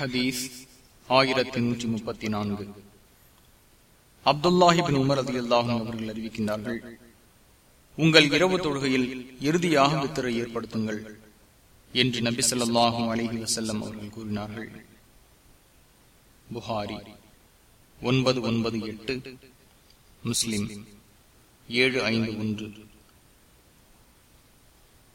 ஹதீஸ் ஆயிரத்தி நூற்றி முப்பத்தி நான்கு. அப்துல்லாஹிபின் உமர் அதி அல்லாஹும் அவர்கள் அறிவிக்கின்றார்கள் உங்கள் இரவு தொழுகையில் இறுதியாக வித்திரை ஏற்படுத்துங்கள் என்று நபி சொல்லாஹும் அலிஹி வசல்லம் அவர்கள் கூறினார்கள். புகாரி ஒன்பது ஒன்பது எட்டு முஸ்லிம் ஏழு ஐந்து ஒன்று.